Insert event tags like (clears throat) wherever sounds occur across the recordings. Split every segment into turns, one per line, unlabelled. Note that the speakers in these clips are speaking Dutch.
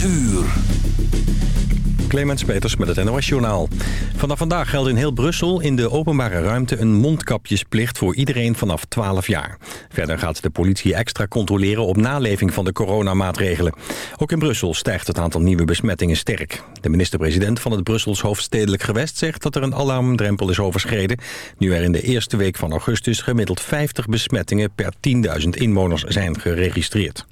8 uur.
Clemens Peters met het NOS Journaal. Vanaf vandaag geldt in heel Brussel in de openbare ruimte een mondkapjesplicht voor iedereen vanaf 12 jaar. Verder gaat de politie extra controleren op naleving van de coronamaatregelen. Ook in Brussel stijgt het aantal nieuwe besmettingen sterk. De minister-president van het Brussels hoofdstedelijk gewest zegt dat er een alarmdrempel is overschreden. Nu er in de eerste week van augustus gemiddeld 50 besmettingen per 10.000 inwoners zijn geregistreerd.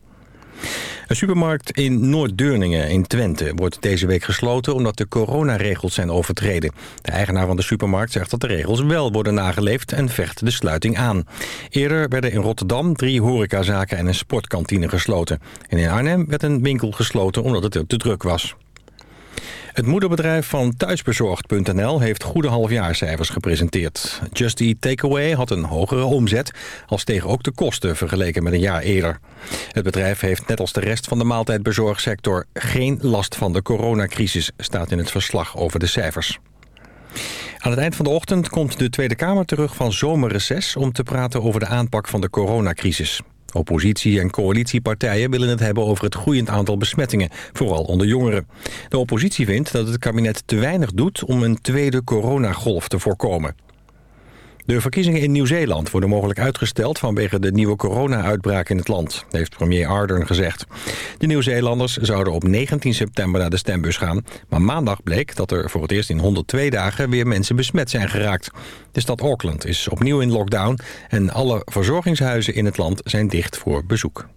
Een supermarkt in Noord-Deurningen in Twente wordt deze week gesloten omdat de coronaregels zijn overtreden. De eigenaar van de supermarkt zegt dat de regels wel worden nageleefd en vecht de sluiting aan. Eerder werden in Rotterdam drie horecazaken en een sportkantine gesloten. En in Arnhem werd een winkel gesloten omdat het te druk was. Het moederbedrijf van Thuisbezorgd.nl heeft goede halfjaarcijfers gepresenteerd. Just Eat Takeaway had een hogere omzet, als tegen ook de kosten vergeleken met een jaar eerder. Het bedrijf heeft net als de rest van de maaltijdbezorgsector geen last van de coronacrisis, staat in het verslag over de cijfers. Aan het eind van de ochtend komt de Tweede Kamer terug van zomerreces... om te praten over de aanpak van de coronacrisis. Oppositie- en coalitiepartijen willen het hebben over het groeiend aantal besmettingen, vooral onder jongeren. De oppositie vindt dat het kabinet te weinig doet om een tweede coronagolf te voorkomen. De verkiezingen in Nieuw-Zeeland worden mogelijk uitgesteld vanwege de nieuwe corona-uitbraak in het land, heeft premier Ardern gezegd. De Nieuw-Zeelanders zouden op 19 september naar de stembus gaan, maar maandag bleek dat er voor het eerst in 102 dagen weer mensen besmet zijn geraakt. De stad Auckland is opnieuw in lockdown en alle verzorgingshuizen in het land zijn dicht voor bezoek.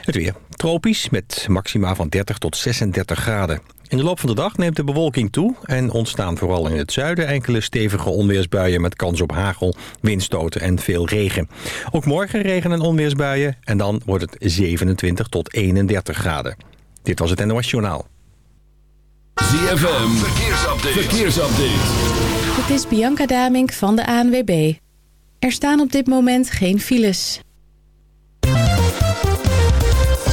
Het weer. Tropisch met maxima van 30 tot 36 graden. In de loop van de dag neemt de bewolking toe en ontstaan vooral in het zuiden enkele stevige onweersbuien met kans op hagel, windstoten en veel regen. Ook morgen regen en onweersbuien en dan wordt het 27 tot 31 graden. Dit was het NOS Journaal.
ZFM, verkeersupdate. verkeersupdate.
Dit is Bianca Damink van de ANWB. Er staan op dit moment geen files.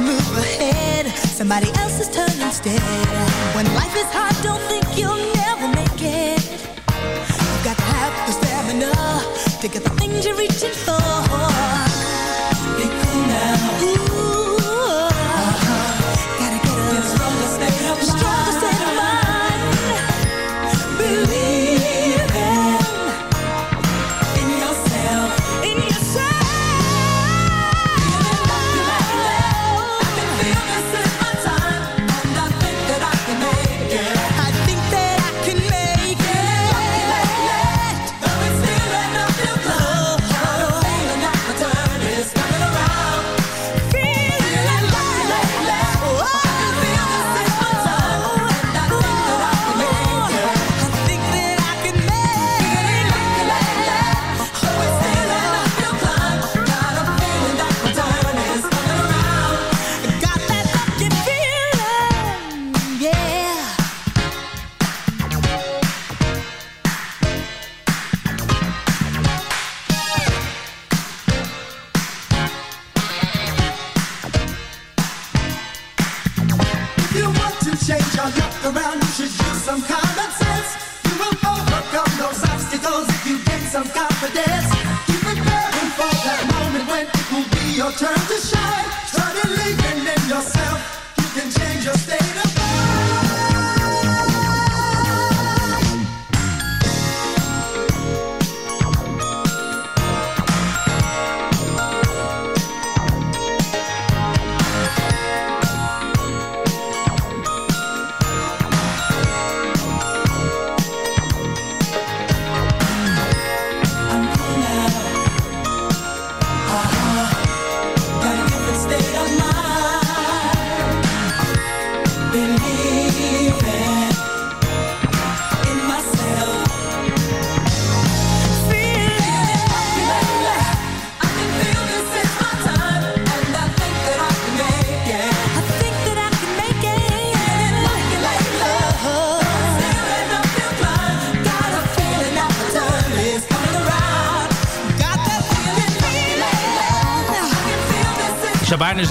to move ahead. Somebody else's turn instead. When life is hard, don't think you'll never make it. You've got to have the stamina To get the things you're reaching for.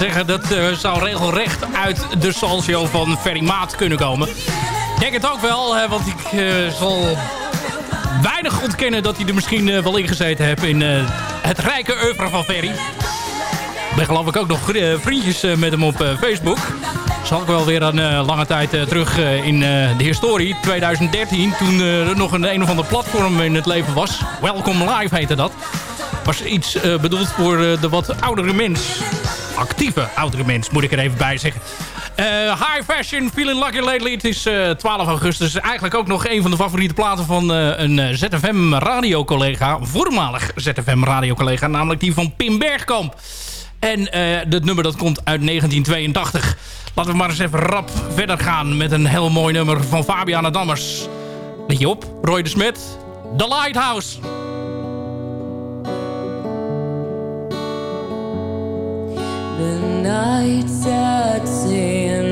Zeggen, dat eh, zou regelrecht uit de Salsio van Ferry Maat kunnen komen. Ik denk het ook wel, want ik eh, zal weinig ontkennen dat hij er misschien eh, wel in gezeten heeft in het rijke oeuvre van Ferry. Ik ben geloof ik ook nog vriendjes met hem op Facebook. Zal ik wel weer een lange tijd terug in de historie. 2013, toen er nog een een of ander platform in het leven was. Welcome Live heette dat. Was iets bedoeld voor de wat oudere mens. Actieve oudere mens, moet ik er even bij zeggen. Eh, high Fashion, Feeling Lucky Lately. Het is eh, 12 augustus. Eigenlijk ook nog een van de favoriete platen van eh, een eh, ZFM-radiocollega. Voormalig ZFM-radiocollega. Namelijk die van Pim Bergkamp. En dat nummer dat komt uit 1982. Laten we maar eens even rap verder gaan met een heel mooi nummer van Fabiana Dammers. Let je op, Roy de Smet. The Lighthouse.
The night's at sea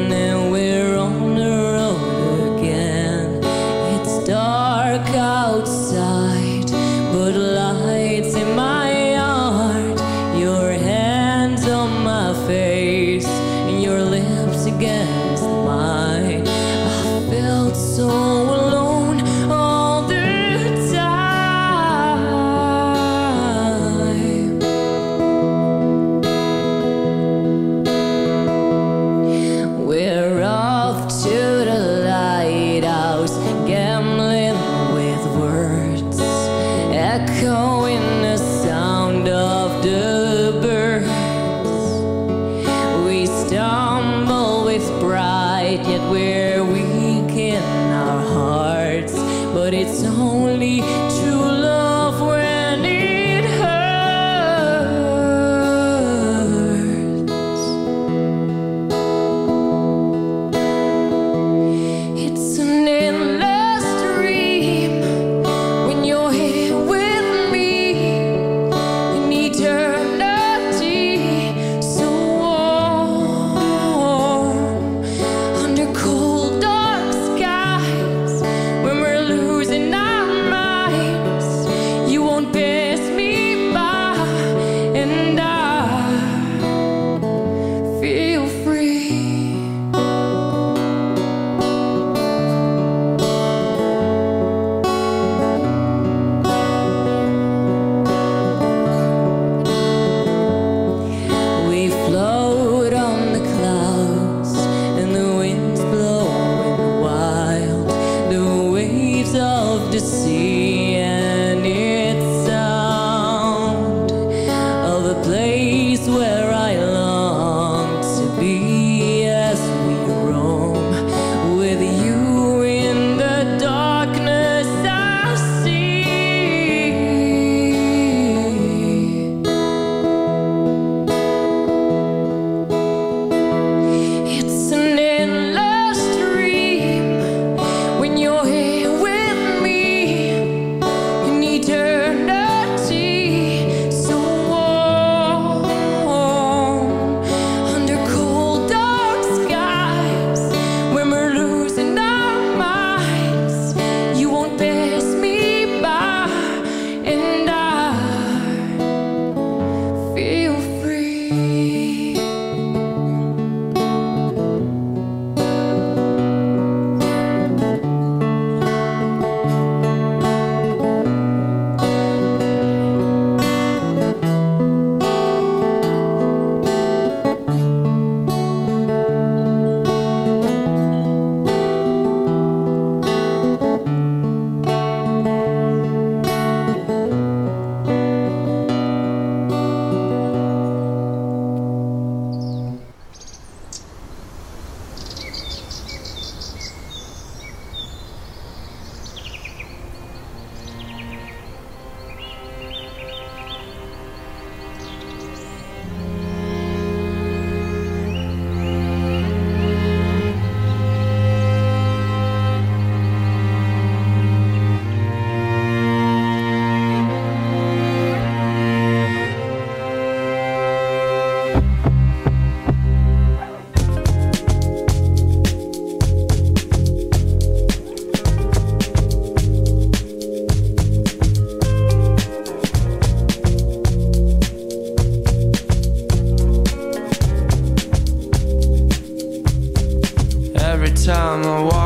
on the
wall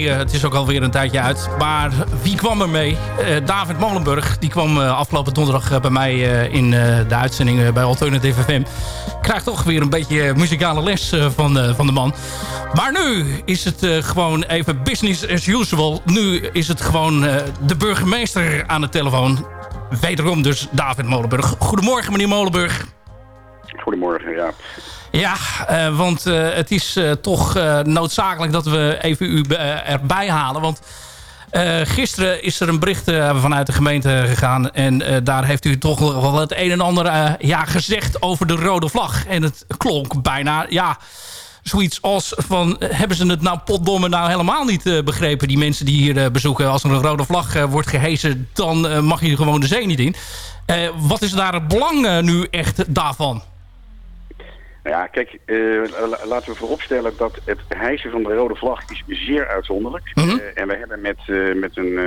Het is ook alweer een tijdje uit. Maar wie kwam er mee? Eh, David Molenburg. Die kwam eh, afgelopen donderdag eh, bij mij in de uitzending bij Alternative FM. Krijgt toch weer een beetje muzikale les van, van de man. Maar nu is het gewoon even business as usual. Nu is het gewoon de burgemeester aan de telefoon. Wederom dus David Molenburg. Goedemorgen meneer Molenburg.
Goedemorgen, ja.
Ja, eh, want eh, het is eh, toch noodzakelijk dat we even u erbij halen. Want gisteren is er een bericht vanuit de gemeente gegaan. En daar heeft u toch wel het een en ander ja, gezegd over de rode vlag. En het klonk bijna, ja, zoiets als van... hebben ze het nou potdomme nou helemaal niet begrepen, die mensen die hier bezoeken? Als er een rode vlag wordt gehezen, dan mag je gewoon de zee niet in. Wat is daar het belang nu echt daarvan?
Nou ja, kijk, eh, la- laten we vooropstellen dat het hijsen van de rode vlag is zeer uitzonderlijk.
Mhm.
Eh, en we hebben met, eh, met een,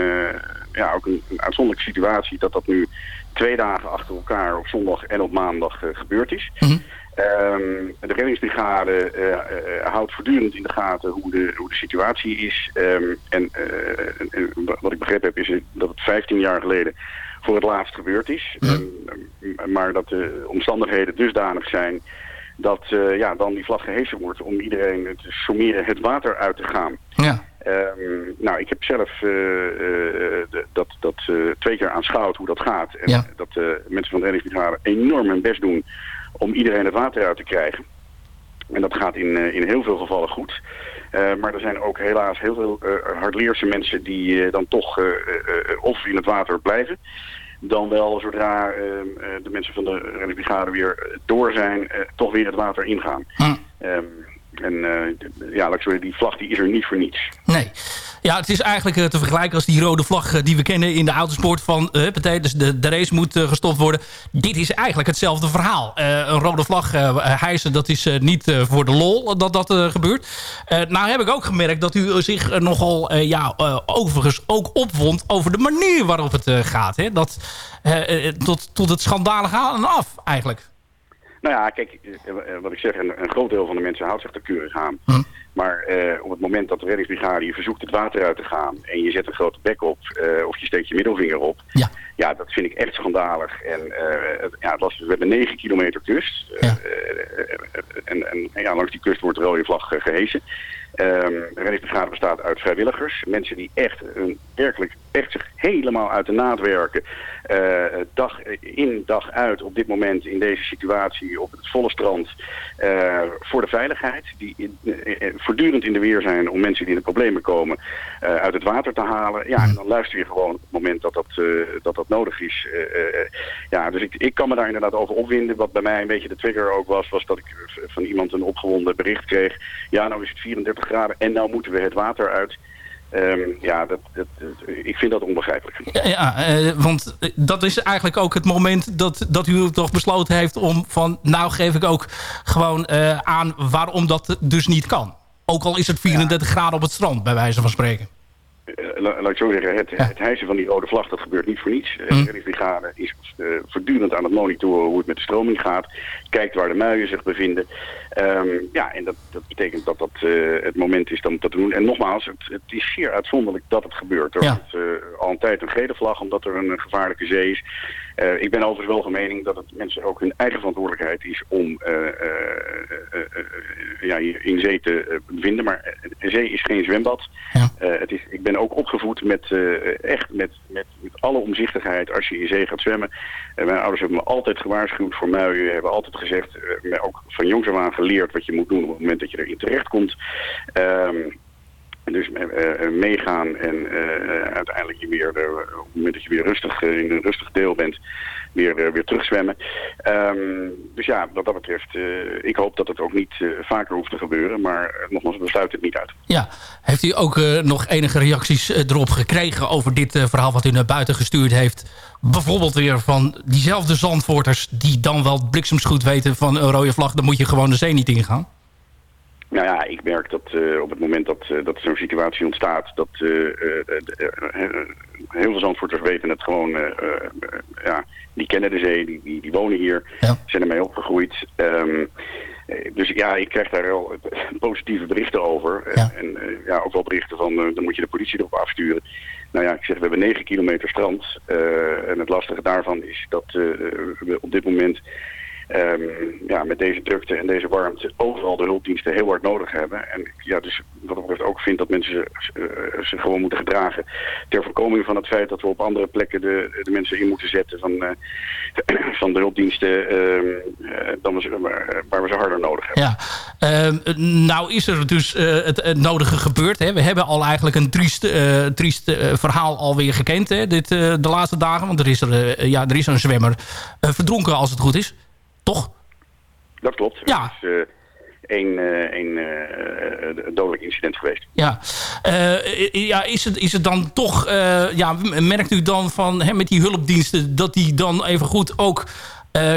ja, ook een, een uitzonderlijke situatie dat dat nu twee dagen achter elkaar op zondag en op maandag gebeurd is.
Mhm.
Ehm, de reddingsbrigade houdt voortdurend in de gaten hoe de, hoe de situatie is. Ehm, en, wat ik begrepen heb is dat het 15 jaar geleden voor het laatst gebeurd is. Ehm, maar dat de omstandigheden dusdanig zijn dat eh, ja, dan die vlag gehezen wordt om iedereen te sommeren het water uit te gaan.
Ja.
Ehm, nou, ik heb zelf eh, eh, dat, dat twee keer aanschouwd hoe dat gaat. En
Ja.
dat mensen van de reddingsbrigade enorm hun best doen om iedereen het water uit te krijgen. En dat gaat in, in heel veel gevallen goed. Maar er zijn ook helaas heel veel hardleerse mensen die dan toch of in het water blijven. Dan wel zodra ehm, eh, de mensen van de reddingsbrigade weer eh, door zijn, eh, toch weer het water ingaan. Ehm, en ja, laat ik zo zeggen, die vlag die is er niet voor niets.
Nee. Ja, het is eigenlijk eh, te vergelijken als die rode vlag eh, die we kennen in de autosport. Van, huppatee, dus de, de race moet gestopt worden. Dit is eigenlijk hetzelfde verhaal. Een rode vlag hijsen, dat is niet voor de lol dat dat gebeurt. Nou heb ik ook gemerkt dat u zich nogal ja, overigens ook opwond over de manier waarop het gaat. Hè? Dat, tot, tot het schandalige aan en af eigenlijk.
Nou ja, kijk, eh, eh, wat ik zeg, een, een groot deel van de mensen houdt zich er keurig aan. Maar eh, op het moment dat de reddingsbrigade je verzoekt het water uit te gaan... en je zet een grote bek op of je steekt je middelvinger op...
Ja,
dat vind ik echt schandalig. En het- ja, het was, we hebben 9 kilometer kust. En, en ja, langs die kust wordt de rode vlag eh, gehesen. Ehm de reddingsbrigade bestaat uit vrijwilligers. Mensen die echt, een, werkelijk echt zich helemaal uit de naad werken. eh, dag in, dag uit op dit moment in deze situatie op het volle strand. eh, voor de veiligheid. Die in- eh, voortdurend in de weer zijn om mensen die in de problemen komen uit het water te halen. Ja, en dan luister je gewoon op het moment dat dat, dat, dat nodig is. Ja, dus ik, ik kan me daar inderdaad over opwinden. Wat bij mij een beetje de trigger ook was, was dat ik van iemand een opgewonden bericht kreeg. Ja, nou is het 34 graden en nou moeten we het water uit. Ehm, ja, dat, dat, ik vind dat onbegrijpelijk.
Ja, ja eh, want eh, dat is eigenlijk ook het moment dat, dat u toch besloten heeft om van... nou geef ik ook gewoon eh, aan waarom dat dus niet kan. Ook al is het 34 graden op het strand, bij wijze van spreken.
Eh, la- laat ik zo zeggen, het, het hijsen van die rode vlag, dat gebeurt niet voor niets. Eh, De reddingsbrigade is eh, voortdurend aan het monitoren hoe het met de stroming gaat. Kijkt waar de muien zich bevinden. Ehm, ja, en dat, dat betekent dat dat het moment is om dat te doen. En nogmaals, het, het is zeer uitzonderlijk dat het gebeurt. Er
Ja.
wordt al een tijd een gele vlag, omdat er een gevaarlijke zee is. Ik ben overigens wel van mening dat het mensen ook hun eigen verantwoordelijkheid is om eh, eh, ja, in zee te bevinden. Maar een zee is geen zwembad. Eh, het is, ik ben ook opgevoed met eh, echt met, met, met alle omzichtigheid als je in zee gaat zwemmen. Eh, mijn ouders hebben me altijd gewaarschuwd voor muien. Hebben altijd gezegd, me ook van jongs af aan geleerd wat je moet doen op het moment dat je erin terecht komt. Ehm, dus eh, eh, meegaan en eh, uiteindelijk je weer, op het moment dat je weer rustig in een rustig deel bent, weer, weer terugzwemmen. Ehm, dus ja, wat dat betreft, ik hoop dat het ook niet vaker hoeft te gebeuren. Maar nogmaals, we sluiten het niet uit.
Ja, heeft u ook nog enige reacties erop gekregen over dit verhaal wat u naar buiten gestuurd heeft? Bijvoorbeeld weer van diezelfde zandvoorters die dan wel bliksemsgoed weten van een rode vlag, dan moet je gewoon de zee niet ingaan.
Nou ja, ik merk dat eh, op het moment dat, eh, dat zo'n situatie ontstaat, dat eh, heel veel Zandvoorters weten het gewoon, ja, die kennen de zee, die, die, die wonen hier, zijn ermee opgegroeid. Ehm, eh, dus ja, ik krijg daar wel (laughs) positieve berichten over. En ja, ook wel berichten van, dan moet je de politie erop afsturen. Nou ja, ik zeg, we hebben 9 kilometer strand. en het lastige daarvan is dat we op dit moment ehm, ja, met deze drukte en deze warmte overal de hulpdiensten heel hard nodig hebben. En ik ja, dus wat betreft ook vind dat mensen zich, eh, gewoon moeten gedragen ter voorkoming van het feit dat we op andere plekken de, de mensen in moeten zetten van, eh, (clears throat) van de hulpdiensten eh, dan we waar, we ze harder nodig hebben.
Ja, Ehm, nou is er dus het, het nodige gebeurd. Hè. We hebben al eigenlijk een triest, triest verhaal alweer gekend hè, dit, de laatste dagen. Want er is, er, ja, er is een zwemmer verdronken als het goed is. Toch?
Dat klopt.
Ja.
Er is één, eh, één eh, eh, dodelijk incident geweest.
Ja, ja is, het, is het dan toch... ja, merkt u dan van hè, met die hulpdiensten... dat die dan even goed ook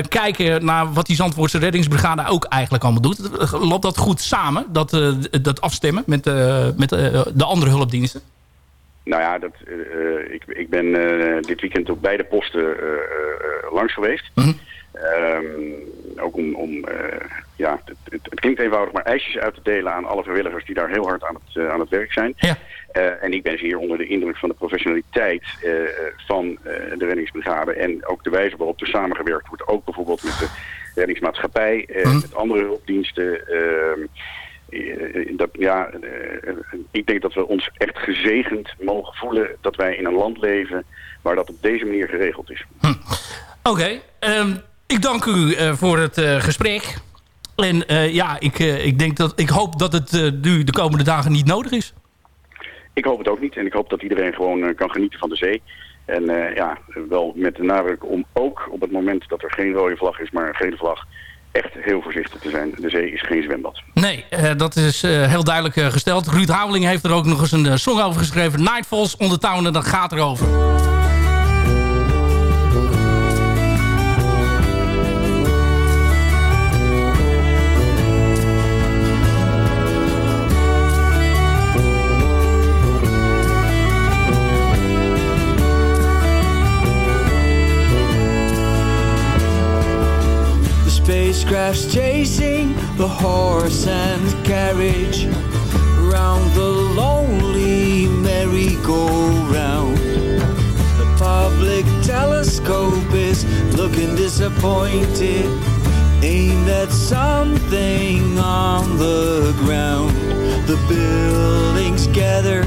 kijken naar wat die Zandvoortse reddingsbrigade ook eigenlijk allemaal doet? Loopt dat goed samen, dat, dat afstemmen met, met de andere hulpdiensten?
Nou ja, dat, ik, ik ben dit weekend op beide posten eh, eh, eh, langs Ehm, ook om, om eh, ja, het, het, het klinkt eenvoudig, maar ijsjes uit te delen aan alle vrijwilligers die daar heel hard aan het, eh, aan het werk zijn. Eh, en ik ben zeer onder de indruk van de professionaliteit van de reddingsbrigade en ook de wijze waarop er samengewerkt wordt. Ook bijvoorbeeld met de reddingsmaatschappij, eh, met andere hulpdiensten. ehm, eh, dat, ja, ik denk dat we ons echt gezegend mogen voelen dat wij in een land leven waar dat op deze manier geregeld is.
Oké, ehm, ik dank u eh, voor het eh, gesprek. En eh, ja, ik, ik, denk dat, ik hoop dat het nu de komende dagen niet nodig is.
Ik hoop het ook niet. En ik hoop dat iedereen gewoon kan genieten van de zee. En ja, wel met de nadruk om ook op het moment dat er geen rode vlag is, maar een gele vlag, echt heel voorzichtig te zijn. De zee is geen zwembad.
Nee, dat is heel duidelijk gesteld. Ruud Houweling heeft er ook nog eens een song over geschreven. Nightfalls on the Town en dat gaat erover.
Spacecraft's chasing the horse and carriage round the lonely merry-go-round. The public telescope is looking disappointed, aimed at something on the ground. The buildings gathered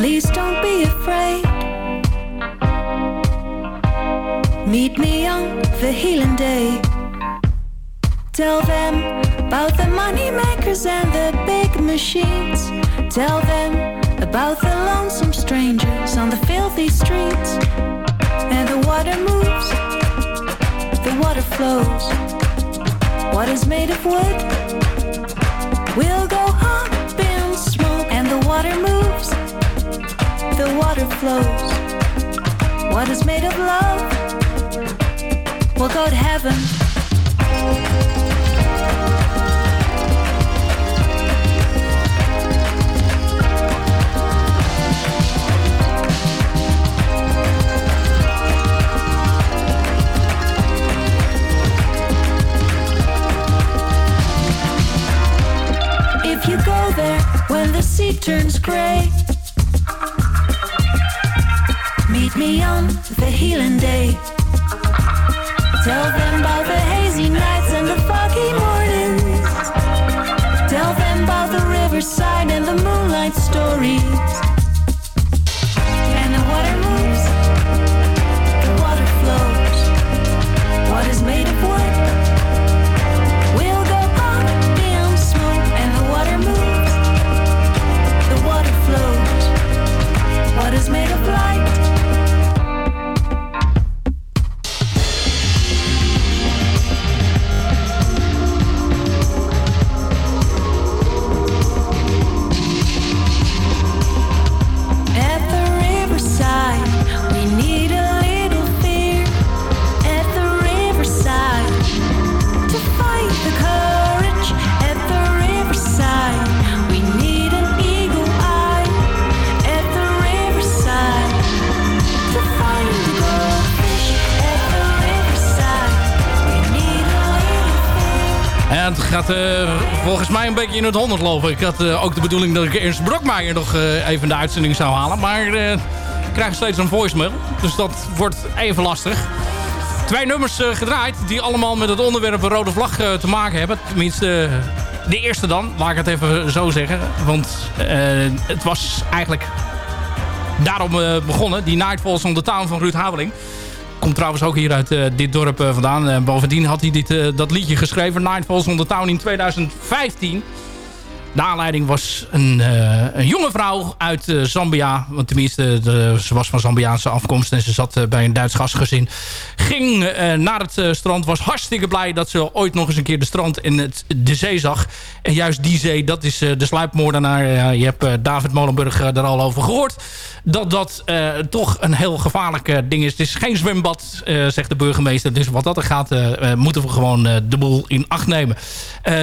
Please don't be afraid. Meet me on the healing day. Tell them about the money makers and the big machines. Tell them about the lonesome strangers on the filthy streets. And the water moves, the water flows. What is made of wood will go up in smoke. And the water moves, the water flows. Water's made of love. We'll go to heaven.
If you go there when the sea turns gray Meet me on the healing day. Tell them about the hazy nights and the foggy mornings. Tell them about the riverside and the moonlight stories.
Gaat eh, volgens mij een beetje in het honderd lopen. Ik had eh, ook de bedoeling dat ik Ernst Brokmeijer nog eh, even de uitzending zou halen. Maar ik krijg steeds een voicemail. Dus dat wordt even lastig. Twee nummers gedraaid die allemaal met het onderwerp rode vlag te maken hebben. Tenminste, de eerste dan. Laat ik het even zo zeggen. Want het was eigenlijk daarom begonnen. Die Nightfalls on the Town van Ruud Haveling. Komt trouwens ook hier uit eh, dit dorp eh, vandaan. Bovendien had hij dit, eh, dat liedje geschreven. Nightfalls on the Town in 2015. De aanleiding was een, eh, een jonge vrouw uit eh, Zambia. Want tenminste, ze was van Zambiaanse afkomst. En ze zat eh, bij een Duits gastgezin. Ging naar het strand. Was hartstikke blij dat ze ooit nog eens een keer de strand en het, de zee zag. En juist die zee, dat is de sluipmoordenaar. Je hebt David Molenburg daar al over gehoord. Dat dat toch een heel gevaarlijk ding is. Het is geen zwembad, zegt de burgemeester. Dus wat dat er gaat, moeten we gewoon de boel in acht nemen.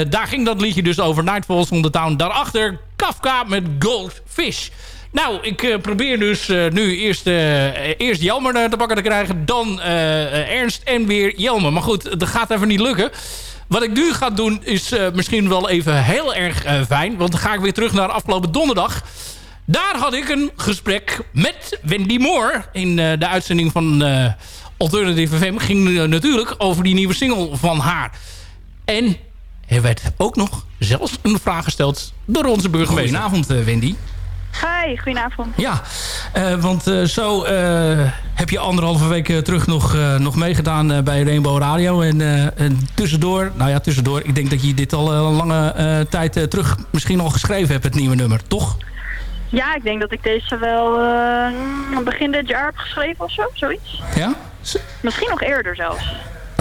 Daar ging dat liedje dus over. Nightfalls on Daarachter Kafka met Goldfish. Nou, ik eh, probeer dus eh, nu eerst, eh, eerst Jelmer te pakken te krijgen. Dan Ernst en weer Jelmer. Maar goed, dat gaat even niet lukken. Wat ik nu ga doen is misschien wel even heel erg fijn. Want dan ga ik weer terug naar afgelopen donderdag. Daar had ik een gesprek met Wendy Moore. In de uitzending van Alternative FM. ging natuurlijk over die nieuwe single van haar. En er werd ook nog zelfs een vraag gesteld door onze burgemeester. Goedenavond eh, Wendy.
Hi, goedenavond.
Ja, eh, want eh, zo eh, heb je anderhalve week terug nog, eh, nog meegedaan eh, bij Rainbow Radio. En, eh, en tussendoor, nou ja, tussendoor. Ik denk dat je dit al een lange eh, tijd terug misschien al geschreven hebt, het nieuwe nummer, toch?
Ja, ik denk dat ik deze wel eh, begin dit jaar heb geschreven of zo, zoiets.
Ja?
Misschien nog eerder zelfs.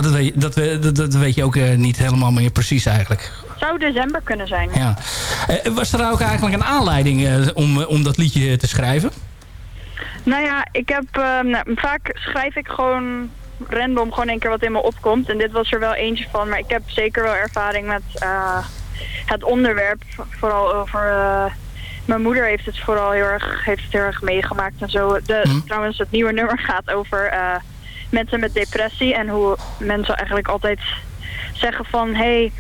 Dat weet, je- dat, dat, dat weet je ook eh, niet helemaal meer precies eigenlijk.
Zou december kunnen zijn.
Ja. Eh, was er ook eigenlijk een aanleiding eh, om, om dat liedje te schrijven?
Nou ja, ik heb, nou, vaak schrijf ik gewoon random gewoon een keer wat in me opkomt. En dit was er wel eentje van, maar ik heb zeker wel ervaring met het onderwerp. Vooral over... mijn moeder heeft het vooral heel erg, heeft het heel erg meegemaakt en zo. De, Trouwens, het nieuwe nummer gaat over mensen met depressie. En hoe mensen eigenlijk altijd zeggen van... hey,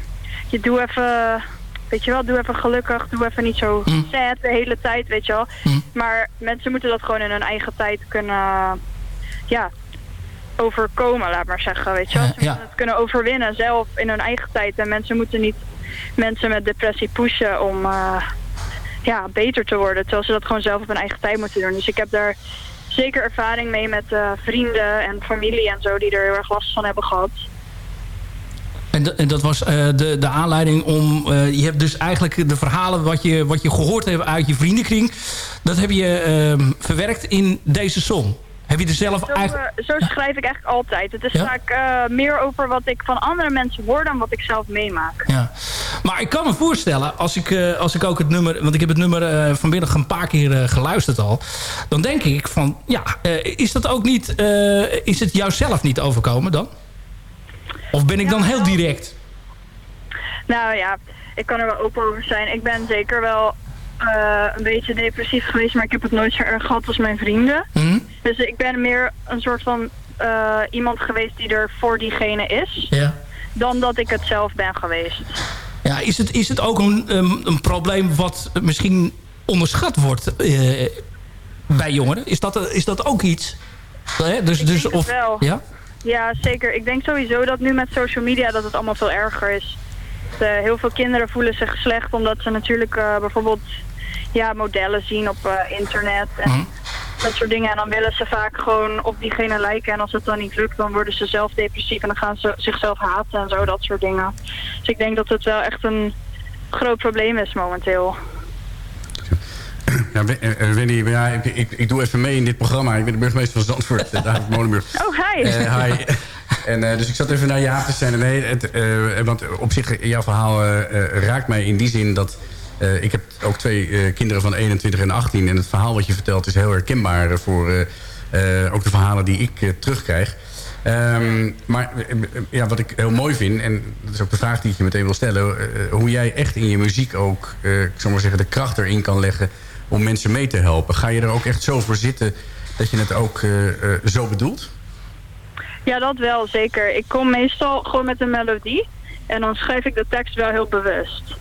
je doe even... Weet je wel, doe even gelukkig, doe even niet zo sad de hele tijd, weet je wel. Maar mensen moeten dat gewoon in hun eigen tijd kunnen, ja, overkomen, laat maar zeggen, weet je wel. Ze
ja.
moeten het kunnen overwinnen zelf in hun eigen tijd. En mensen moeten niet mensen met depressie pushen om eh, ja, beter te worden. Terwijl ze dat gewoon zelf op hun eigen tijd moeten doen. Dus ik heb daar zeker ervaring mee met eh, vrienden en familie en zo die er heel erg last van hebben gehad.
En, en dat was eh, de, de aanleiding om... eh, je hebt dus eigenlijk de verhalen wat je, wat je gehoord hebt uit je vriendenkring... dat heb je ehm, verwerkt in deze song. Heb je er zelf
Zo,
eigenlijk...
eh, zo schrijf ik eigenlijk altijd. Het is
Ja?
vaak eh, meer over wat ik van andere mensen hoor dan wat ik zelf meemaak.
Ja. Maar ik kan me voorstellen, als ik, eh, als ik ook het nummer... want ik heb het nummer vanmiddag een paar keer geluisterd al... dan denk ik van, ja, is dat ook niet... is het jou zelf niet overkomen dan? Of ben ik dan heel direct?
Nou ja, ik kan er wel open over zijn. Ik ben zeker wel een beetje depressief geweest, maar ik heb het nooit zo erg gehad als mijn vrienden.
Hm?
Dus ik ben meer een soort van eh, iemand geweest die er voor diegene is,
Ja.
dan dat ik het zelf ben geweest.
Ja, is het, is het ook een, een, een probleem wat misschien onderschat wordt eh, bij jongeren. Is dat, is dat ook iets? Hè? Dus,
Ik
dus of,
wel.
Ja?
Ja, zeker. Ik denk sowieso dat nu met social media dat het allemaal veel erger is. Dat, eh, heel veel kinderen voelen zich slecht omdat ze natuurlijk eh, bijvoorbeeld ja, modellen zien op eh, internet en dat soort dingen. En dan willen ze vaak gewoon op diegene lijken en als het dan niet lukt dan worden ze zelf depressief en dan gaan ze zichzelf haten en zo, dat soort dingen. Dus ik denk dat het wel echt een groot probleem is momenteel.
Ja, Wen- eh, Wendy, ja, ik, ik, ik doe even mee in dit programma. Ik ben de burgemeester van Zandvoort, eh, David Molenburg. (laughs)
Oh, hi!
Eh, hi. En, eh, dus ik zat even naar Jaap te zijn. Nee, het, eh, want op zich, jouw verhaal eh, eh, raakt mij in die zin dat... eh, ik heb ook twee eh, kinderen van 21 en 18. En het verhaal wat je vertelt is heel herkenbaar voor eh, ook de verhalen die ik terugkrijg. Ehm, maar ja, wat ik heel mooi vind, en dat is ook de vraag die ik je meteen wil stellen... hoe jij echt in je muziek ook, ik zou maar zeggen, de kracht erin kan leggen... om mensen mee te helpen. Ga je er ook echt zo voor zitten dat je het ook zo bedoelt?
Ja, dat wel, zeker. Ik kom meestal gewoon met een melodie en dan schrijf ik de tekst wel heel bewust.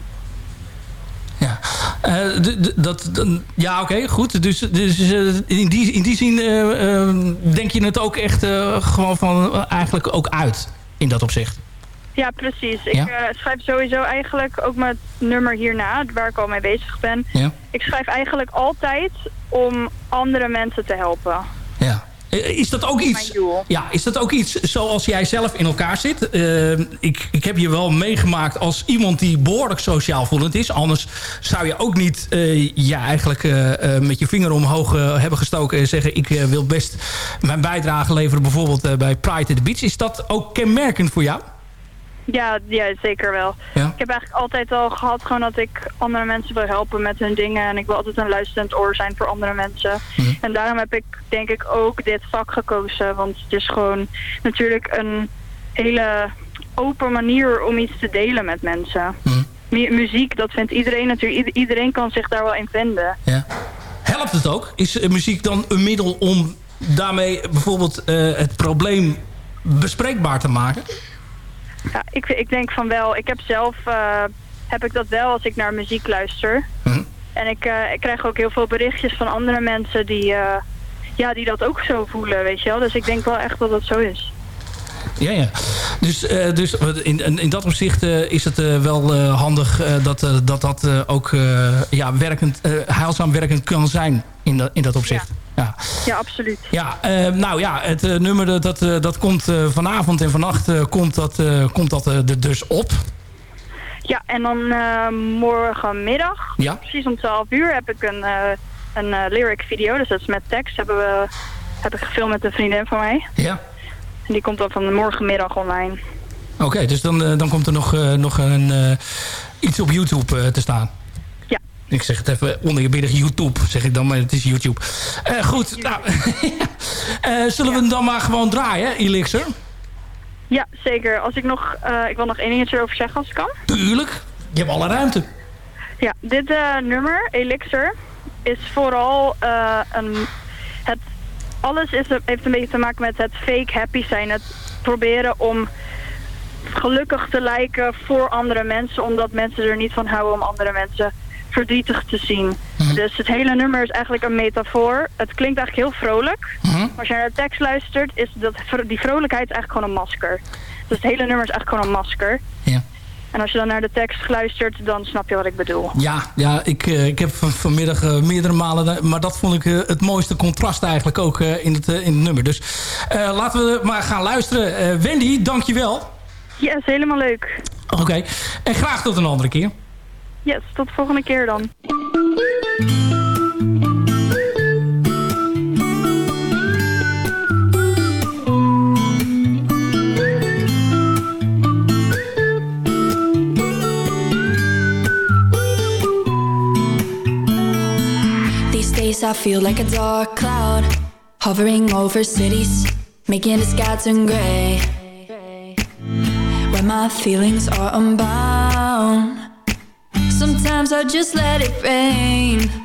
Eh, d- d- dat, ja, oké, goed. Dus, dus eh, in, die, in die zin eh, eh, denk je het ook echt eh, gewoon van eh, eigenlijk ook uit in dat opzicht.
Ja, precies. Ik
Ja?
eh, schrijf sowieso eigenlijk ook mijn nummer hierna, waar ik al mee bezig ben.
Ja.
Ik schrijf eigenlijk altijd om andere mensen te helpen.
Eh, Is dat ook iets, ja, is dat ook iets zoals jij zelf in elkaar zit? Eh, ik, ik heb je wel meegemaakt als iemand die behoorlijk sociaal voelend is. Anders zou je ook niet eh, ja, eigenlijk eh, eh, met je vinger omhoog eh, hebben gestoken... en zeggen ik eh, wil best mijn bijdrage leveren bijvoorbeeld eh, bij Pride at the Beach. Is dat ook kenmerkend voor jou?
Ja, ja zeker wel.
Ja?
Ik heb eigenlijk altijd al gehad gewoon dat ik andere mensen wil helpen met hun dingen. En ik wil altijd een luisterend oor zijn voor andere mensen. En daarom heb ik denk ik ook dit vak gekozen. Want het is gewoon natuurlijk een hele open manier om iets te delen met mensen. Mu- muziek, dat vindt iedereen natuurlijk. Ieder- Iedereen kan zich daar wel in vinden.
Helpt het ook? Is eh, muziek dan een middel om daarmee bijvoorbeeld eh, het probleem bespreekbaar te maken?
Ja, ik, ik denk van wel. Ik heb zelf eh, heb ik dat wel als ik naar muziek luister. En ik, eh, ik krijg ook heel veel berichtjes van andere mensen die, eh, ja, die dat ook zo voelen, weet je wel. Dus ik denk wel echt dat dat zo is.
Ja, ja. Dus, eh, dus in, in, dat opzicht eh, is het eh, wel handig dat dat, dat ook ja, werkend, heilzaam werkend kan zijn in, dat in dat opzicht. Ja.
Ja, absoluut.
Ja, nou ja, het nummer dat, eh, dat komt vanavond en vannacht komt dat, komt dat er dus op.
Ja, en dan morgenmiddag,
Ja.
precies om 12 uur, heb ik een, een lyric video. Dus dat is met tekst. Hebben we, heb ik gefilmd met een vriendin van mij.
Ja.
En die komt dan van morgenmiddag online.
Oké, dus dan, eh, dan komt er nog, eh, nog een, eh, iets op YouTube te staan.
Ja.
Ik zeg het even oneerbiedig YouTube, zeg ik dan, maar het is YouTube. Eh, goed, nou, (laughs) zullen we hem dan maar gewoon draaien, Elixir?
Ja, zeker. Als ik nog, ik wil nog één dingetje erover zeggen als het kan.
Tuurlijk, je hebt alle ruimte.
Ja, dit nummer, Elixir, is vooral eh, een... Het, alles is, heeft een beetje te maken met het fake happy zijn. Het proberen om gelukkig te lijken voor andere mensen. Omdat mensen er niet van houden om andere mensen verdrietig te zien. Dus het hele nummer is eigenlijk een metafoor. Het klinkt eigenlijk heel vrolijk. Maar als je naar de tekst luistert, is dat, die vrolijkheid eigenlijk gewoon een masker. Dus het hele nummer is eigenlijk gewoon een masker.
Ja.
En als je dan naar de tekst luistert, dan snap je wat ik bedoel.
Ja, ja ik, eh, ik heb van, vanmiddag eh, meerdere malen... maar dat vond ik eh, het mooiste contrast eigenlijk ook in, het, in het nummer. Dus laten we maar gaan luisteren. Wendy, dankjewel.
Yes, helemaal leuk.
Oké, en graag tot een andere keer.
Yes, tot de volgende keer dan.
I feel like a dark cloud hovering over cities, making the sky turn gray. When my feelings are unbound, sometimes I just let it rain.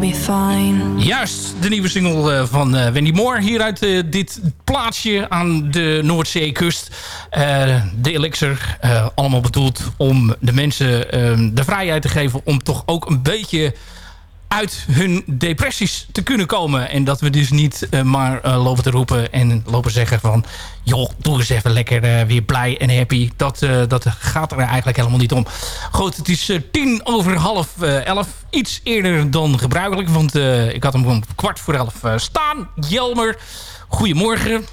Be fine.
Juist, de nieuwe single eh, van eh, Wendy Moore. Hier uit eh, dit plaatsje aan de Noordzeekust. De Elixir, allemaal bedoeld om de mensen eh, de vrijheid te geven... om toch ook een beetje uit hun depressies te kunnen komen. En dat we dus niet eh, maar eh, lopen te roepen en lopen zeggen van... joh, doe eens even lekker eh, weer blij en happy. Dat, dat gaat er eigenlijk helemaal niet om. Goed, het is tien over half elf. Iets eerder dan gebruikelijk, want ik had hem om kwart voor elf staan. Jelmer, goedemorgen.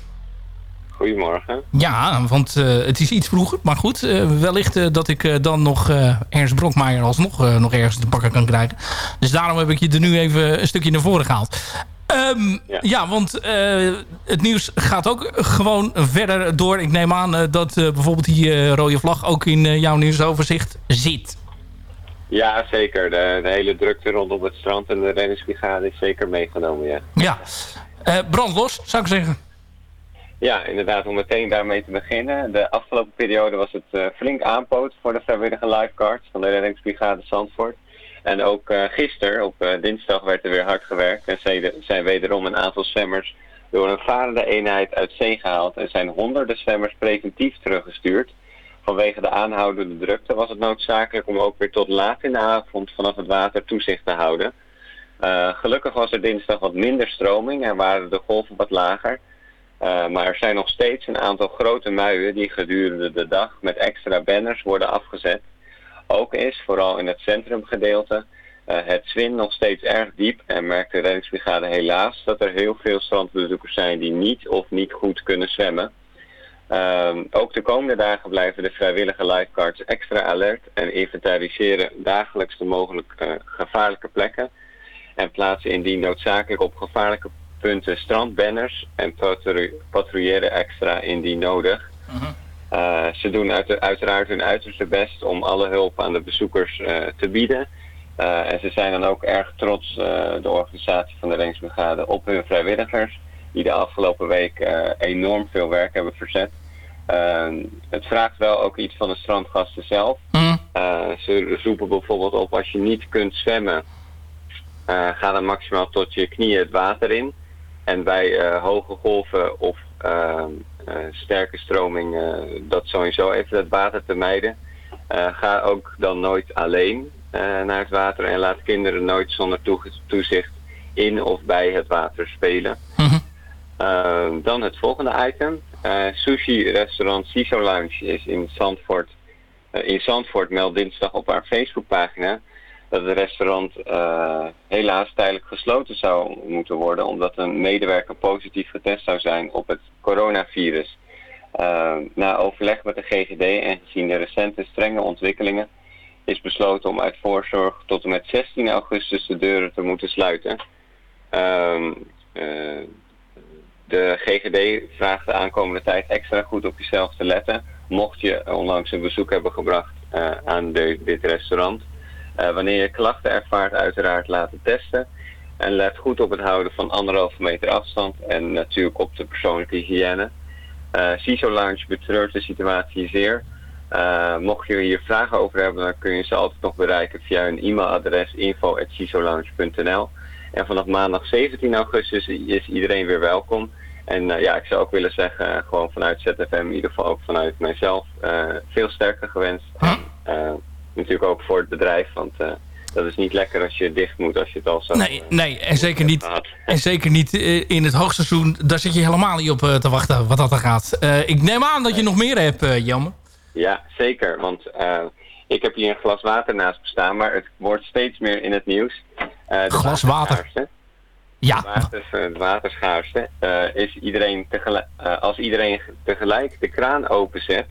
Goedemorgen.
Ja, want eh, het is iets vroeger. Maar goed, eh, wellicht eh, dat ik dan nog Ernst Brokmeijer alsnog nog ergens te pakken kan krijgen. Dus daarom heb ik je er nu even een stukje naar voren gehaald. Ehm, ja. want het nieuws gaat ook gewoon verder door. Ik neem aan dat bijvoorbeeld die rode vlag ook in jouw nieuwsoverzicht zit.
Ja, zeker. De, de hele drukte rondom het strand en de reddingsbrigade is zeker meegenomen, ja.
Ja, brandlos zou ik zeggen.
Ja, inderdaad, om meteen daarmee te beginnen. De afgelopen periode was het eh, flink aanpoot voor de vrijwillige lifeguards van de reddingsbrigade Zandvoort. En ook eh gisteren, op eh, dinsdag, werd er weer hard gewerkt en zijn, wederom een aantal zwemmers door een varende eenheid uit zee gehaald en zijn honderden zwemmers preventief teruggestuurd. Vanwege de aanhoudende drukte was het noodzakelijk om ook weer tot laat in de avond vanaf het water toezicht te houden. Gelukkig was er dinsdag wat minder stroming en waren de golven wat lager. Uh, maar er zijn nog steeds een aantal grote muien die gedurende de dag met extra banners worden afgezet. Ook is, vooral in het centrumgedeelte, uh, het zwin nog steeds erg diep en merkt de reddingsbrigade helaas dat er heel veel strandbezoekers zijn die niet of niet goed kunnen zwemmen. Um, ook de komende dagen blijven de vrijwillige lifeguards extra alert en inventariseren dagelijks de mogelijk uh, gevaarlijke plekken en plaatsen indien noodzakelijk op gevaarlijke punten strandbanners en patrouille- patrouilleren extra indien nodig. Uh, ze doen uit, uiteraard hun uiterste best om alle hulp aan de bezoekers uh, te bieden. Uh, en ze zijn dan ook erg trots, de organisatie van de reddingsbrigade, op hun vrijwilligers. die de afgelopen week eh, enorm veel werk hebben verzet. Ehm, het vraagt wel ook iets van de strandgasten zelf. Eh, ze roepen bijvoorbeeld op als je niet kunt zwemmen, eh, ga dan maximaal tot je knieën het water in. En bij eh, hoge golven of ehm, eh, sterke stroming, eh, dat sowieso even het water te mijden. Ga ook dan nooit alleen naar het water en laat kinderen nooit zonder toezicht in of bij het water spelen. Eh, dan het volgende item. Eh, sushi restaurant Siso Lounge is in Zandvoort. eh, in Zandvoort meldt dinsdag op haar Facebookpagina dat het restaurant eh, helaas tijdelijk gesloten zou moeten worden omdat een medewerker positief getest zou zijn op het coronavirus. Eh, na overleg met de GGD en gezien de recente strenge ontwikkelingen is besloten om uit voorzorg tot en met 16 augustus de deuren te moeten sluiten. Ehm, eh, de GGD vraagt de aankomende tijd extra goed op jezelf te letten. Mocht je onlangs een bezoek hebben gebracht aan dit restaurant. Eh, wanneer je klachten ervaart, uiteraard laten testen. En let goed op het houden van anderhalve meter afstand en natuurlijk op de persoonlijke hygiëne. Eh CISO Lounge betreurt de situatie zeer. Eh, mocht je hier vragen over hebben, dan kun je ze altijd nog bereiken via hun e-mailadres info.cisolounge.nl. En vanaf maandag 17 augustus is iedereen weer welkom. En ja, ik zou ook willen zeggen, gewoon vanuit ZFM, in ieder geval ook vanuit mijzelf, veel sterker gewenst. En, natuurlijk ook voor het bedrijf, want eh, dat is niet lekker als je dicht moet als je het al zo...
Nee, nee en, zeker niet, (laughs) en zeker niet eh, in het hoogseizoen. Daar zit je helemaal niet op eh, te wachten wat dat er gaat. Eh, ik neem aan dat je nog meer hebt, eh Jammer.
Ja, zeker. Want eh, ik heb hier een glas water naast me staan, maar het wordt steeds meer in het nieuws. Eh, de
Glas water. Ja.
Waters, eh, waterschaarste. eh, is iedereen tegelijk, eh, als iedereen tegelijk de kraan openzet,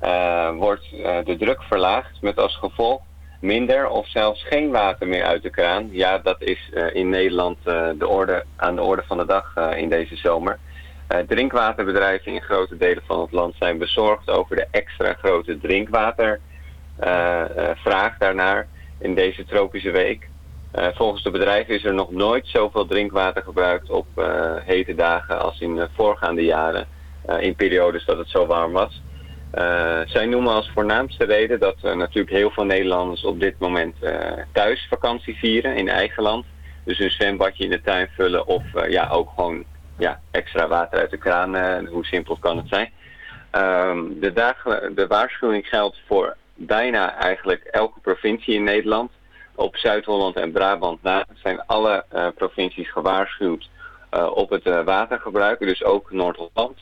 eh, wordt eh, de druk verlaagd met als gevolg minder of zelfs geen water meer uit de kraan. Ja, dat is eh, in Nederland de orde, aan de orde van de dag in deze zomer. Drinkwaterbedrijven in grote delen van het land zijn bezorgd over de extra grote drinkwatervraag daarnaar in deze tropische week. Volgens de bedrijven is er nog nooit zoveel drinkwater gebruikt op hete dagen als in de voorgaande jaren, in periodes dat het zo warm was. Eh, zij noemen als voornaamste reden dat natuurlijk heel veel Nederlanders op dit moment eh, thuis vakantie vieren in eigen land. Dus een zwembadje in de tuin vullen of eh, ja, ook gewoon ja, extra water uit de kraan. hoe simpel kan het zijn. Ehm, de, de waarschuwing geldt voor bijna eigenlijk elke provincie in Nederland. Op Zuid-Holland en Brabant na zijn alle provincies gewaarschuwd op het watergebruik, dus ook Noord-Holland.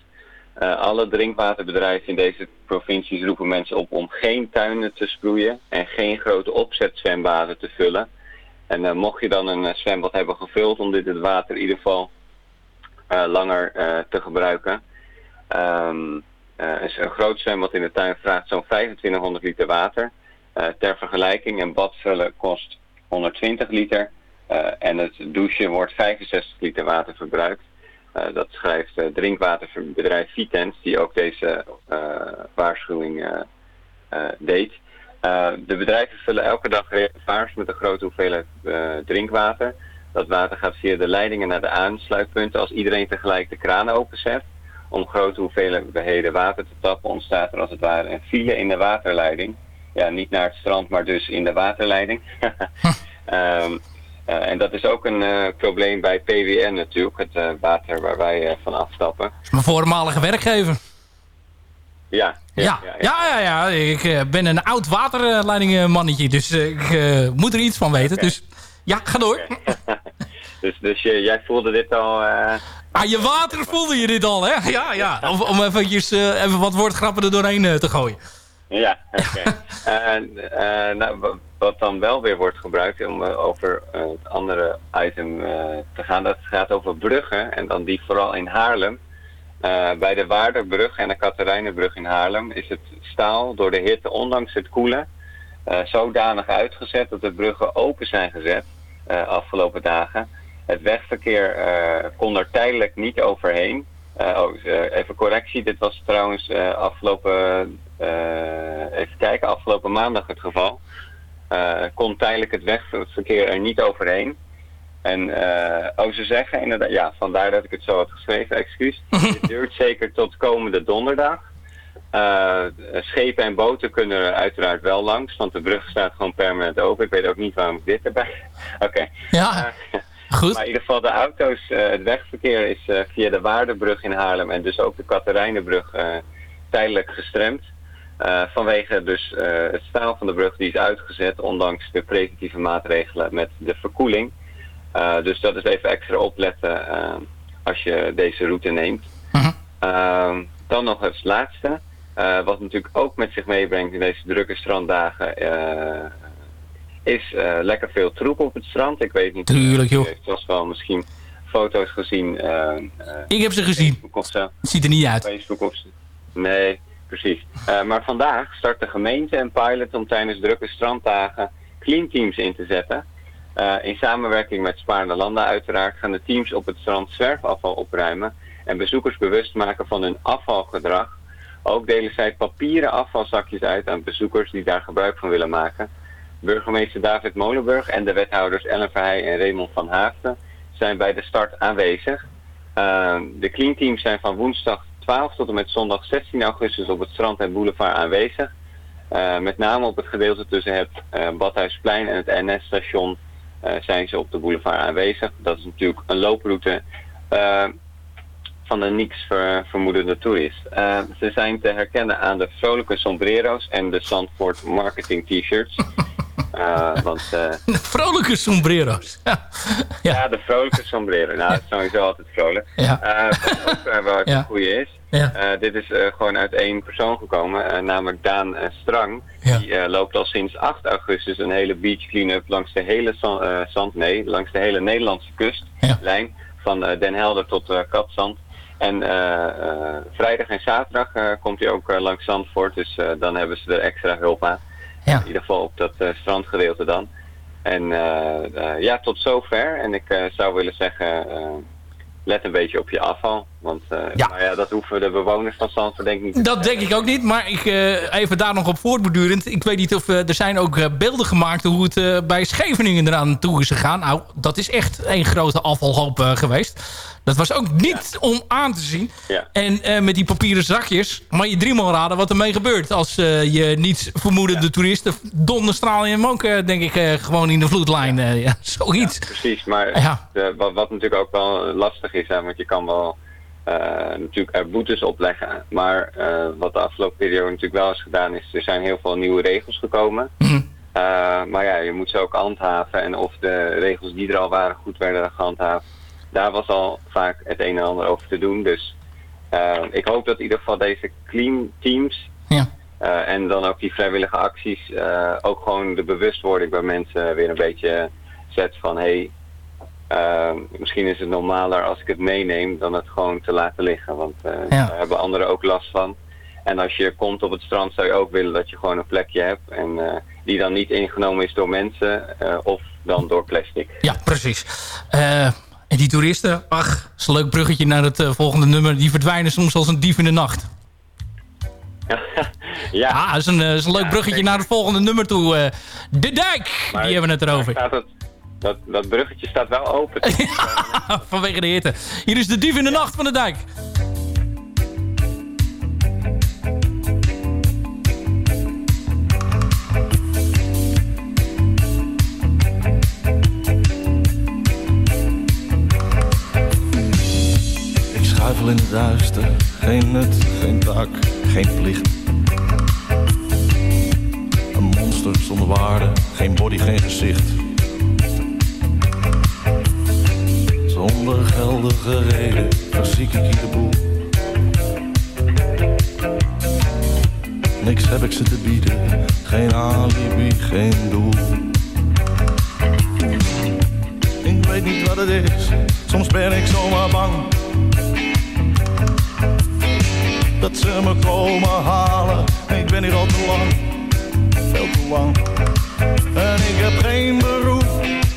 Eh, alle drinkwaterbedrijven in deze provincies roepen mensen op om geen tuinen te sproeien en geen grote opzetzwembaden te vullen. En eh, mocht je dan een eh, zwembad hebben gevuld, om dit het water in ieder geval langer te gebruiken. Eh, een, groot zwembad in de tuin vraagt zo'n 2500 liter water. Ter vergelijking, een bad vullen kost 120 liter. en het douchen wordt 65 liter water verbruikt. Eh, dat schrijft uh, drinkwaterbedrijf Vitens, die ook deze eh, waarschuwing eh, eh, deed. Eh, de bedrijven vullen elke dag reservoirs met een grote hoeveelheid eh, drinkwater. Dat water gaat via de leidingen naar de aansluitpunten. Als iedereen tegelijk de kraan openzet om grote hoeveelheden water te tappen, ontstaat er als het ware een file in de waterleiding. Ja, niet naar het strand, maar dus in de waterleiding. (laughs) Ehm, eh, en dat is ook een eh, probleem bij PWN natuurlijk, het eh, water waar wij van afstappen.
Mijn voormalige werkgever.
Ja,
Ja, ja, ja, ja. ik ben een oud waterleidingmannetje, dus ik moet er iets van weten. Dus ja, ga door. (laughs)
Dus, dus je, jij voelde dit al...
Ah, je water voelde je dit al, hè? Ja, ja. Om, om eventjes, even wat woordgrappen er doorheen te gooien.
Ja, oké. (laughs) En, eh, nou, wa- wat dan wel weer wordt gebruikt om eh, over eh, het andere item te gaan, dat gaat over bruggen. En dan die vooral in Haarlem. Bij de Waarderbrug en de Katerijnenbrug in Haarlem is het staal door de hitte, ondanks het koelen, zodanig uitgezet dat de bruggen open zijn gezet eh, afgelopen dagen. Het wegverkeer kon er tijdelijk niet overheen. Oh, even correctie, dit was trouwens afgelopen, even kijken, afgelopen maandag het geval. Eh, kon tijdelijk het wegverkeer er niet overheen. En eh, oh, ze zeggen inderdaad, ja, vandaar dat ik het zo had geschreven, excuus. (laughs) Het duurt zeker tot komende donderdag. Eh, schepen en boten kunnen er uiteraard wel langs, want de brug staat gewoon permanent open. Ik weet ook niet waarom ik dit erbij... (laughs) Oké.
Ja, goed.
Maar in ieder geval de auto's, eh, het wegverkeer is eh, via de Waardenbrug in Haarlem en dus ook de Katerijnenbrug eh, tijdelijk gestremd. Eh, vanwege dus eh, het staal van de brug die is uitgezet, ondanks de preventieve maatregelen met de verkoeling. Eh, dus dat is even extra opletten als je deze route neemt. Ehm, dan nog het laatste. Wat natuurlijk ook met zich meebrengt in deze drukke stranddagen, is lekker veel troep op het strand. Ik weet niet,
Tuurlijk, joh.
heeft vast wel misschien foto's gezien.
Ik heb ze gezien. Het ziet er niet uit.
Facebook of Nee, precies. Eh, maar vandaag start de gemeente een pilot om tijdens drukke stranddagen clean teams in te zetten. Eh, in samenwerking met Spaarne Landen uiteraard gaan de teams op het strand zwerfafval opruimen en bezoekers bewust maken van hun afvalgedrag. Ook delen zij papieren afvalzakjes uit aan bezoekers die daar gebruik van willen maken. Burgemeester David Molenburg en de wethouders Ellen Verheij en Raymond van Haafden zijn bij de start aanwezig. Uh, de clean teams zijn van woensdag 12 tot en met zondag 16 augustus op het strand en boulevard aanwezig. Uh, met name op het gedeelte tussen het uh, Badhuisplein en het NS-station uh, zijn ze op de boulevard aanwezig. Dat is natuurlijk een looproute van een niks ver, vermoedende toerist. Ze zijn te herkennen aan de vrolijke sombrero's en de Zandvoort marketing t-shirts. (laughs) Uh, want, (laughs) uh,
vrolijke sombrero's. Ja,
ja. de vrolijke sombrero. Nou, dat is sowieso altijd vrolijk.
Ja.
Uh, wat ook wel
Ja.
goede is.
Ja.
Dit is gewoon uit één persoon gekomen, namelijk Daan Strang. Die loopt al sinds 8 augustus een hele beach clean-up langs de hele zand, zand nee, langs de hele Nederlandse kustlijn. Van Den Helder tot Katzand. En uh, uh, vrijdag en zaterdag uh, komt hij ook langs Zandvoort, dus dan hebben ze er extra hulp aan.
Ja.
In ieder geval op dat uh, strandgedeelte dan. En uh, uh, ja, tot zover. En ik zou willen zeggen, let een beetje op je afval. Want uh,
Ja.
Maar ja, dat hoeven de bewoners van Zandvoort denk ik niet
Dat denk ik ook niet, maar ik, eh, even daar nog op voortbordurend. Ik weet niet of eh, er zijn ook eh, beelden gemaakt hoe het eh, bij Scheveningen eraan toe is gegaan. Nou, dat is echt één grote afvalhoop eh, geweest. Dat was ook niet om aan te zien.
Ja.
En eh, met die papieren zakjes mag je driemaal raden wat ermee gebeurt. Als eh, je niet vermoedende toeristen donderstraal in hem ook, eh, denk ik, eh, gewoon in de vloedlijn. eh, ja, zoiets.
Precies, maar de, wat, wat natuurlijk ook wel lastig is, hè, want je kan wel natuurlijk er boetes opleggen. Maar uh, wat de afgelopen periode natuurlijk wel is gedaan is, er zijn heel veel nieuwe regels gekomen.
Mhm.
Uh, maar ja, je moet ze ook handhaven en of de regels die er al waren goed werden gehandhaafd. Daar was al vaak het een en ander over te doen. Dus ik hoop dat in ieder geval deze clean teams
Ja.
uh, en dan ook die vrijwillige acties uh, ook gewoon de bewustwording bij mensen weer een beetje zet van hey, uh, misschien is het normaler als ik het meeneem dan het gewoon te laten liggen. Want uh,
Ja.
daar hebben anderen ook last van. En als je komt op het strand zou je ook willen dat je gewoon een plekje hebt en uh, die dan niet ingenomen is door mensen uh, of dan door plastic.
Ja, precies. Eh, en die toeristen, ach, is een leuk bruggetje naar het eh, volgende nummer. Die verdwijnen soms als een dief in de nacht. (laughs)
ja,
Ah, is een, eh, is een leuk bruggetje naar het volgende nummer toe. eh. de Dijk, die hebben het erover.
Het, dat, dat bruggetje staat wel open. (laughs)
Vanwege de hitte. Hier is de dief in de nacht van de Dijk.
Ik schuifel in het duister, geen nut, geen taak, geen plicht. Een monster zonder waarde, geen body, geen gezicht. Zonder geldige reden verziek ik hier boel. Niks heb ik ze te bieden, geen alibi, geen doel. Ik weet niet wat het is, soms ben ik zomaar bang. Dat ze me komen halen, ik ben hier al te lang, veel te lang. En ik heb geen beroep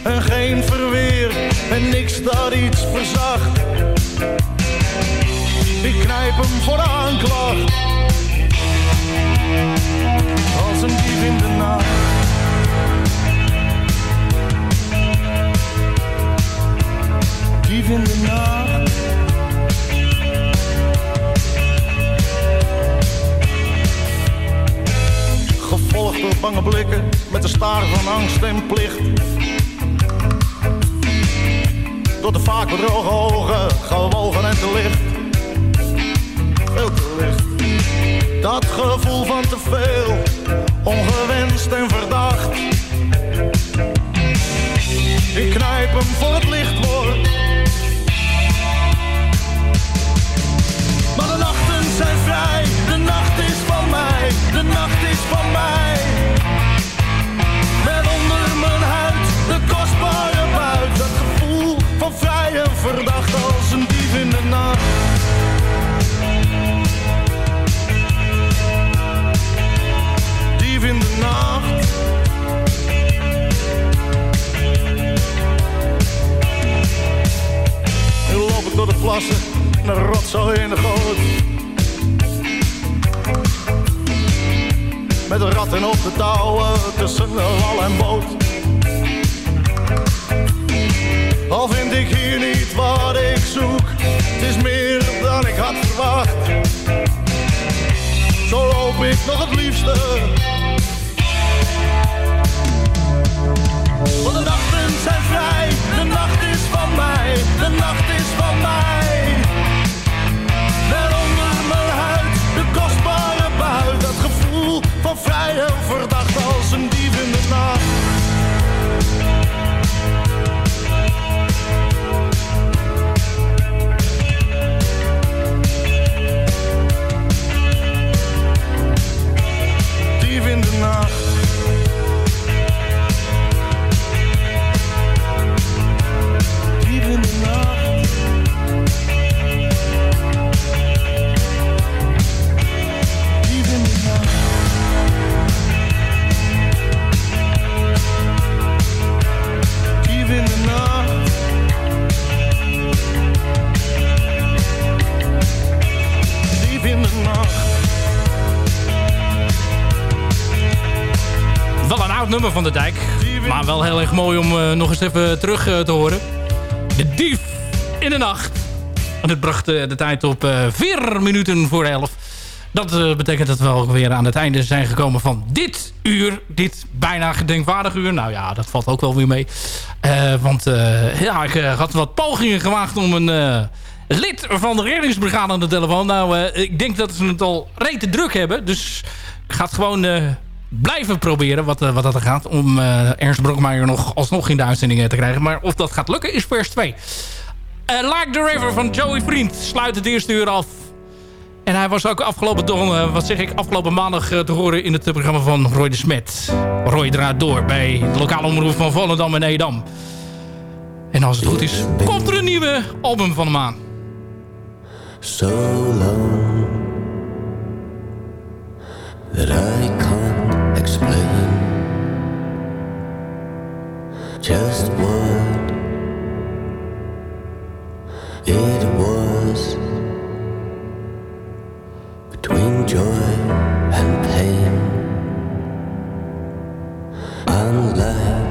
en geen verweer en niks dat iets verzacht. Ik knijp hem voor de aanklacht, als een dief in de nacht. in de nacht. Gevolgd door bange blikken met de staar van angst en plicht. De vaak bedrogen ogen, gewogen en te licht. Veel te licht. Dat gevoel van te veel, ongewenst en verdacht. Ik knijp hem voor het licht plassen, de rotzooi in de goot. Met ratten op de touwen, tussen wal en boot. Al vind ik hier niet wat ik zoek, het is meer dan ik had verwacht. Zo loop ik nog het liefste. Want de nachten zijn vrij, de nacht is van mij.
Nummer van de dijk. Maar wel heel erg mooi om eh, nog eens even terug eh, te horen. De dief in de nacht. En het bracht eh, de tijd op eh 4 minuten voor 11. Dat betekent dat we alweer aan het einde zijn gekomen van dit uur. Dit bijna gedenkwaardig uur. Nou ja, dat valt ook wel weer mee. Want ja, ik had wat pogingen gewaagd om een lid van de reddingsbrigade aan de telefoon. Nou, ik denk dat ze het al rete druk hebben. Dus ik ga het gewoon blijven proberen wat, eh, wat dat er gaat. Om eh, Ernst Brokmeijer nog alsnog in de uitzending eh, te krijgen. Maar of dat gaat lukken is vers 2. Eh, like the River van Joey Vriend sluit het eerste uur af. En hij was ook afgelopen, don, wat zeg ik, afgelopen maandag te horen in het programma van Roy de Smet. Roy draait door bij de lokale omroep van Volendam en Edam. En als het goed is, komt er een nieuwe album van hem aan.
so long that I can't explain just what it was between joy and pain. Unlike